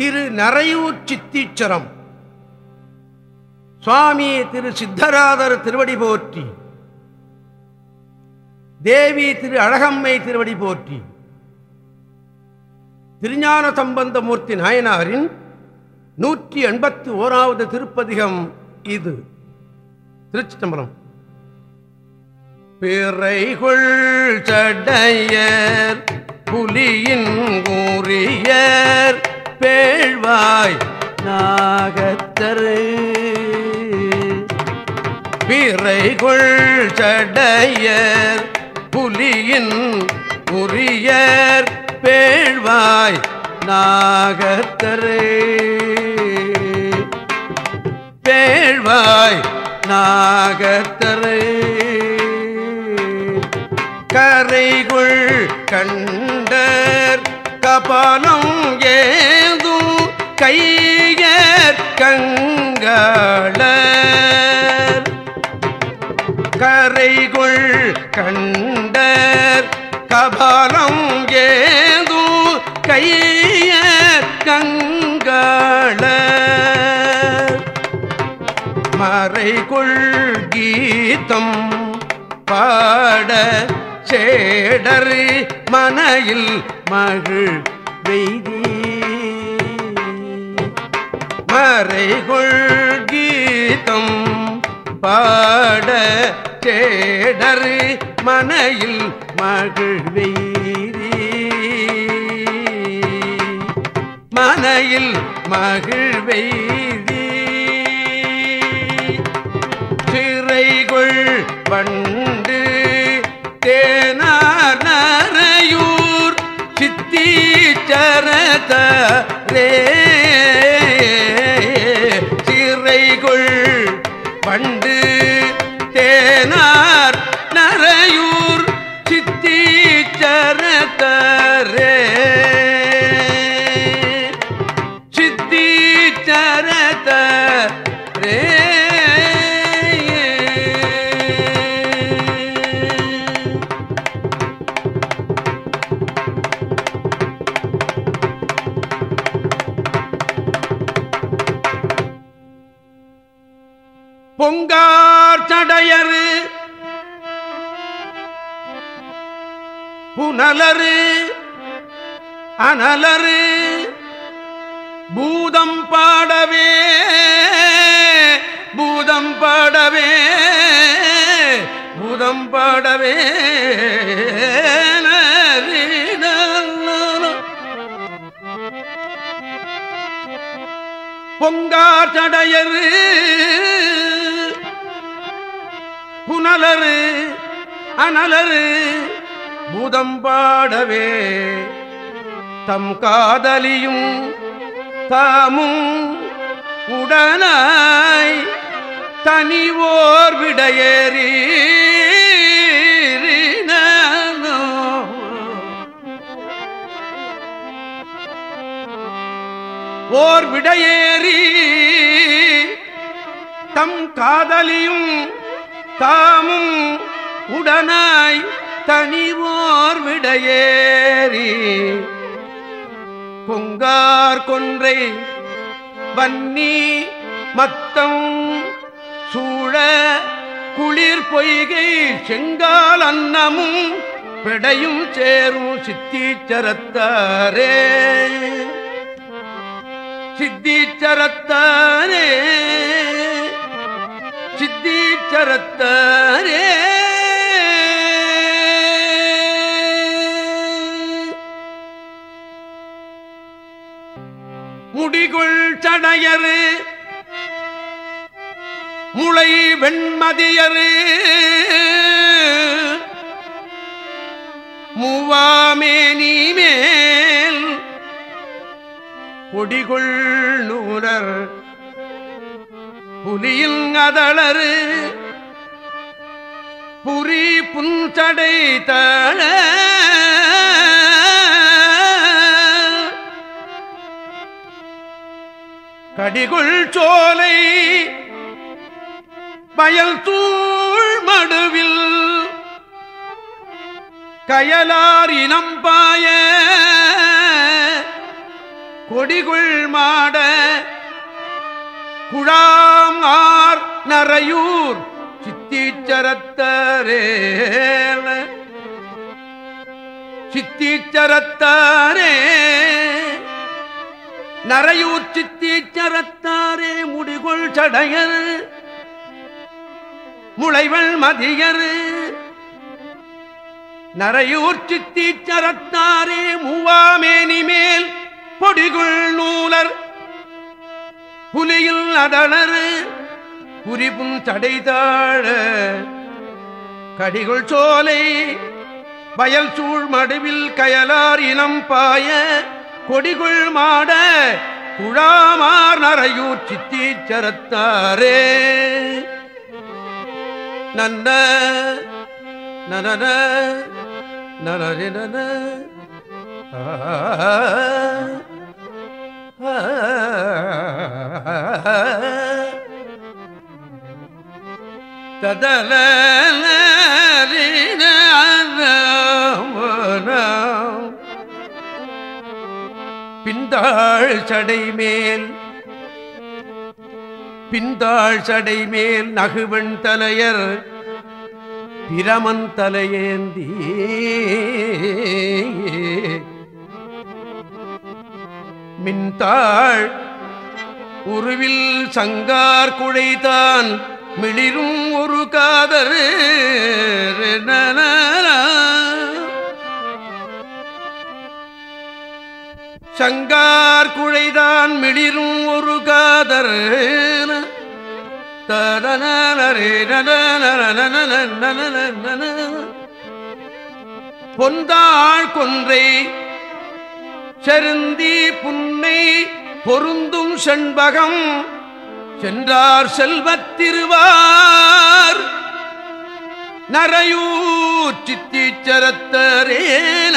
திரு நரையூர் சித்தீச்சரம். சுவாமி திரு சித்தராதர் திருவடி போற்றி. தேவி திரு அழகம்மை திருவடி போற்றி. திருஞான சம்பந்தமூர்த்தி நாயனாரின் நூற்றி எண்பத்தி ஓராவது திருப்பதிகம் இது. திருச்சி தம்பரம் பிறைகுள் சடையர் புலியின் கூறியர் பேழ்வாய் நாகத்தரு. பிறைகுள் சடையர் புலியின் உரியர் பேழ்வாய் நாகத்தரு. பேழ்வாய் நாகத்தரு. கரைகுள் கண்டர் கபாலம் ஏ கையர் கங்களர். கரைகுள் கண்டர் கபாலம் ஏதும் கையர் கங்களர். மறைகுள் கீதம் பாட சேடரு மனையில் மகிழ் வெய்தீ மறைகுள் கீதம் பாட சேடரு மனையில் மகிழ்வீரி மனையில் மகிழ் வெய்தி. சிறைகுள் வண்டு தேனார் நரையூர் சித்தீச்சரதரே பொங்கார் சடையரு. புனலரு. அனலரு. பூதம் பாடவே. பூதம் பாடவே. பூதம் பாடவே. பொங்கார் சடையரு. அனலரு அனலரு பூதம் பாடவே. தம் காதலியும் தாமும் உடனாய் தனிவோர் விடையேறி ஓர் விடையேறி தம் காதலியும் தாமும் உடனாய் தனிவோர் விடையேறி பொங்கார் கொன்றை வன்னி மத்தம் சூழ குளிர் பொய்கை செங்கால் அன்னமும் பெடையும் சேரும் சித்தீச்சரத்தாரே. சித்தீச்சரத்தாரே. சித்தீச்சரத்தாரே முடிகொள் சடையரு. முளை வெண்மதியரு. மூவாமேனி மேல் கொடிகுள் நூலர் புலியில் அதளரு புரி புன்சடை தழ. கடிகுள் சோலை. பயல் தூள் மடுவில். கயலார் இனம்பாய கொடிகுள் மாட. குழாம் ஆர் நரையூர் சித்தீச்சரத்தரே சித்தீச்சரத்தாரே நரையூர் சித்தீச்சரத்தாரே முடிகொள் சடையர் முளைவள் மதியர். நரையூர் சித்தீச்சரத்தாரே மூவாமேனி மேல் பொடிகுள் நூலர் புலியில் அடலரு குறிப்பும் தடை தாழ கடிகள் சோலை வயல் சூழ் மடுவில் கயலார் இனம் பாய. கொடிகுள் மாட குழாமார் நரையூர் சித்தீச்சரத்தாரே நன்ன நனன நனரின ததல பிந்தாள் சடை மேல் பிந்தாள் சடை மேல் நகுவன் தலையர் பிரமன் தலையேந்தி மின்தாள் உருவில் சங்கார் குழைதான் மிளிரும் ஒரு காதர் சங்கார் குழைதான் மிளிரும் ஒரு காதர் பொந்தாள் கொன்றை செருந்தி புன்னை பொருந்தும் செண்பகம் சென்றார் செல்வத்திருவார் நரையூர் சித்தீச்சரத்தரேன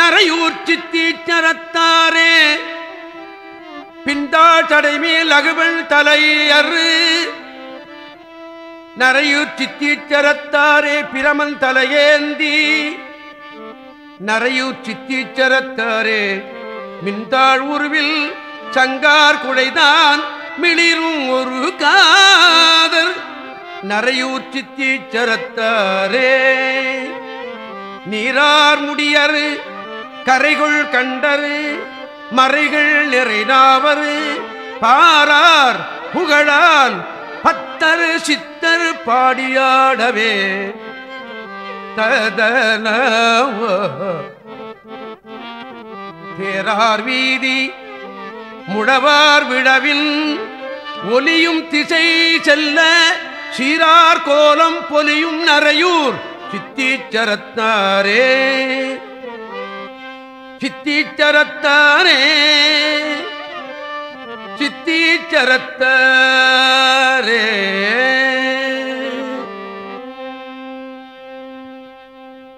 நரையூர் சித்தீச்சரத்தாரே பிந்தாள் தடைமேல் அகுவள் தலையறு. நரையூர் தீச்சரத்தாரே பிரமன் தலையேந்தி. நரையூர் தீச்சரத்தாரே மின்தாழ் உருவில் சங்கார் குடைதான் மிளிரும் ஒரு காதர் நரையூர் தீச்சரத்தாரே நீரார் முடியரு கரைகுள் கண்டரு மறைகள் நிறைநாவரு பாரார் புகழான் பத்தர் சித்தர் பாடியாடவே. ததன தேரார் வீதி முழவார் விழவின் ஒலியும் திசை செல்ல சீரார் கோலம் பொலியும் நரையூர் சித்தீச்சரத்தாரே சித்தீச்சரத்தாரே சித்தீச்சரத்தரே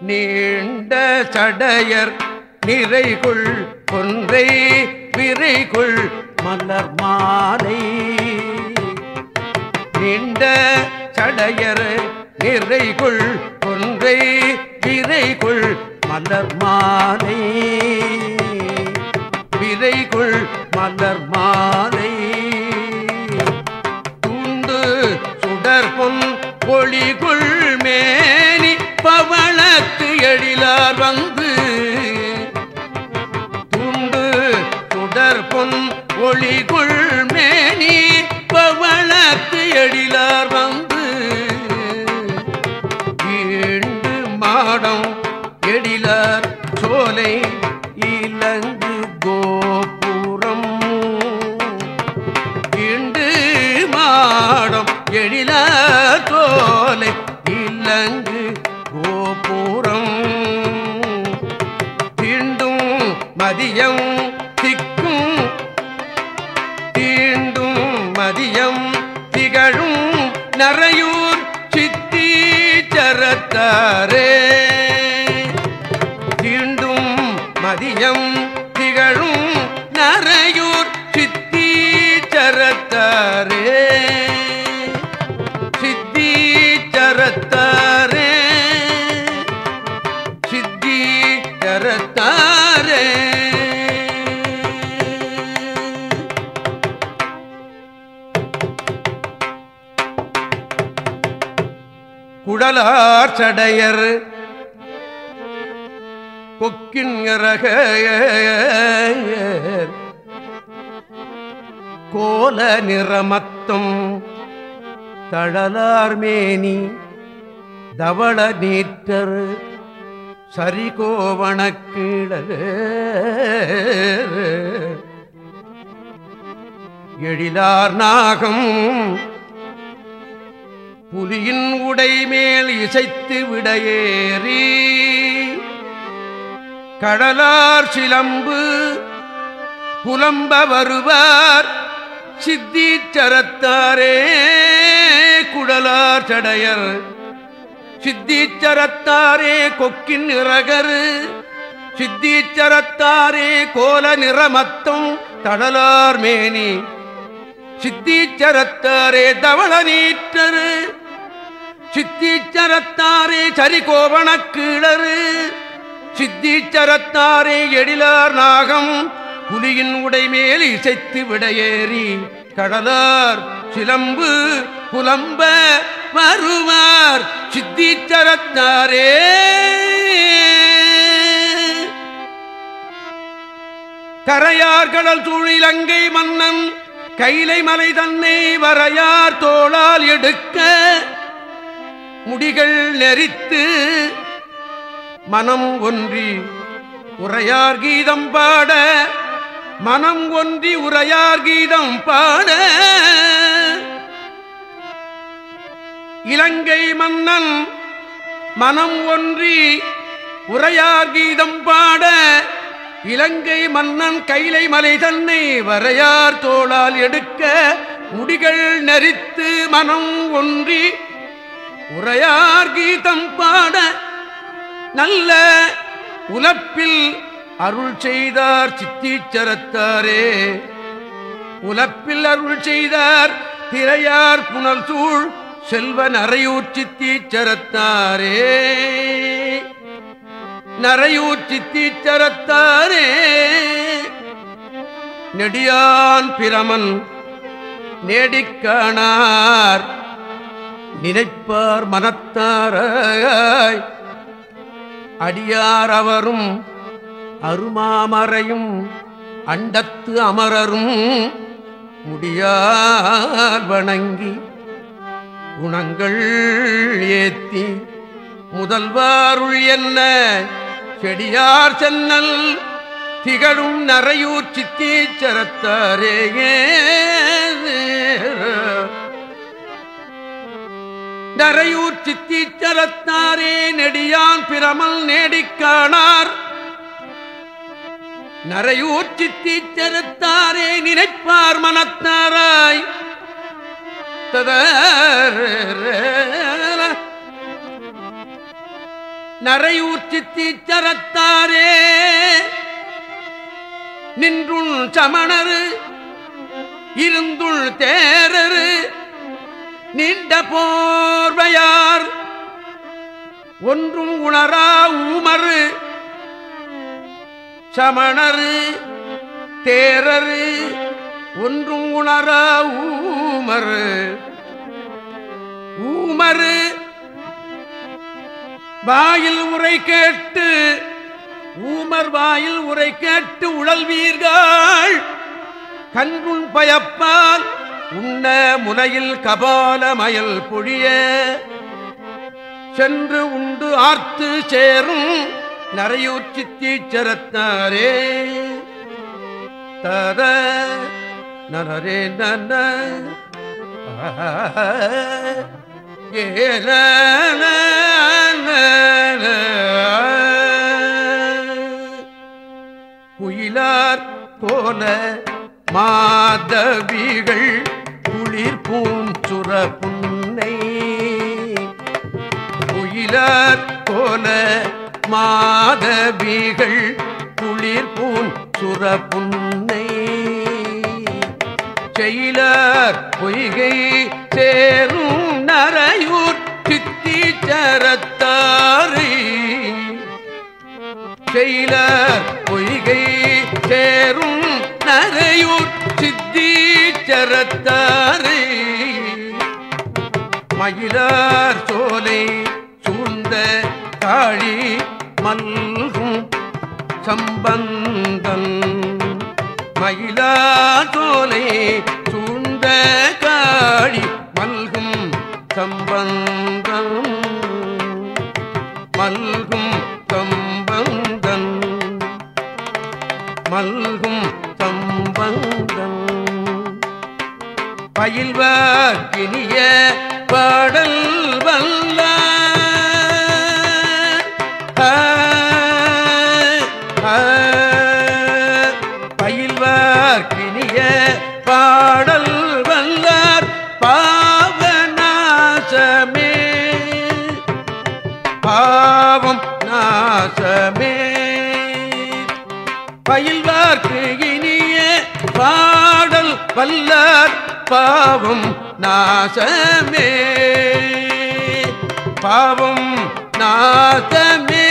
நீண்ட சடையர் நிறைகுள் கொன்றை விரைகுள் மலர் மாலை. நீண்ட சடையர் நிறைகுள் கொன்றை விரைகுள் மலர் மாலை. விரைகுள் மலர் மாலை. மாடம் நிலையம் திகழும் நரையூர் சித்தீச்சரத்தாரே சித்தீச்சரத்தாரே சித்தீச்சரத்தாரே குடலார் சடையர் கொக்கின் இறக கோல நிறமத்தம் தழலார்மேனி தவள நீற்றர் சரிகோவணக்கீழ எழிலார் நாகம் புலியின் உடைமேல் இசைத்து விடையேறி கடலார் சிலம்பு புலம்ப வருவார். சித்தீச்சரத்தாரே குடலார் சடையர். சித்தீச்சரத்தாரே கொக்கின் இறகரு சித்தீச்சரத்தாரே கோல நிறமத்தும் தடலார் மேனி. சித்தீச்சரத்தாரே தவள நீற்றரு. சித்தீச்சரத்தாரே சரிகோவணக்கீழரு சித்தீச்சரத்தாரே எழிலார் நாகம் புலியின் உடைமேல் இசைத்து விடையேறி கடலார் சிலம்பு புலம்ப வருவார். சித்தீச்சரத்தாரே! கரையார் கடல் சூழிலங்கை மன்னன் கைலை மலை தன்னை வரையார் தோளால் எடுக்க முடிகள் நெறித்து மனம் ஒன்றி உரையார் கீதம் பாட மனம் ஒன்றி உரையார் கீதம் பாட. இலங்கை மன்னன் மனம் ஒன்றி உரையார் கீதம் பாட இலங்கை மன்னன் கைலை மலை தன்னை வரையார் தோளால் எடுக்க முடிகள் நரித்து மனம் ஒன்றி உரையார் கீதம் பாட நல்ல உலப்பில் அருள் செய்தார் சித்தீச்சரத்தாரே. உலப்பில் அருள் செய்தார் திரையார் புனல் சூழ் செல்வ நரையூர் சித்தீச்சரத்தாரே. நரையூர் சித்தீச்சரத்தாரே. நெடியான் பிரமன் நேடிக்கானார் நினைப்பார் மனத்தாராய். அடியார் அவரும் அருமாமறையும் அண்டத்து அமரரும் முடியார் வணங்கி குணங்கள் ஏத்தி முதல்வாருள் என்ன செடியார் சென்னல் திகழும் நரையூர் சித்தீச்சரத்தாரேயே நரையூர் சித்தீச்சரத்தாரே நெடியான் பிரமல் நேடிக்கானார். நரையூர் சித்தீச்சரத்தாரே நினைப்பார் மனத்தாராய். நரையூர் சித்தீச்சரத்தாரே நின்றுள் சமணரு இருந்துள் தேரரு நீண்ட போர்வையார். ஒன்றும் உணரா ஊமரு சமணரு தேரரு ஒன்றும் உணரா ஊமரு ஊமரு வாயில் உரை கேட்டு ஊமர் வாயில் உரை கேட்டு உழல்வீர்கள் கண்குள் பயப்பால் உண்ண முனையில் கபால மயல் பொழிய சென்று உண்டு ஆர்த்து சேரும் நரையூற்றி தீச்சரத்தாரே தர நரே நன ஏன குயிலார் போன மாதவிகள் குளிர் பூஞ்சுர புன்னை குயிலார் கோல மாதவிகள் குளிர் பூஞ்சுர புன்னை செயலர் பொய்கை சேரும் நரையூர் சித்தி சித்தீச்சரத்தாரி செயலர் பொய்கை சேரும் நரையூர் சித்தி சித்தீச்சரத்தாரி மயிலார் சோலை சூழ்ந்த காழி மல்கும் சம்பந்தன். சோலை சூழ்ந்த காழி மல்கும் சம்பந்தன். நாசமே பயில்வார்க்கு இனிய பாடல் வல்லார் பாவம் நாசமே. பாவம் நாசமே.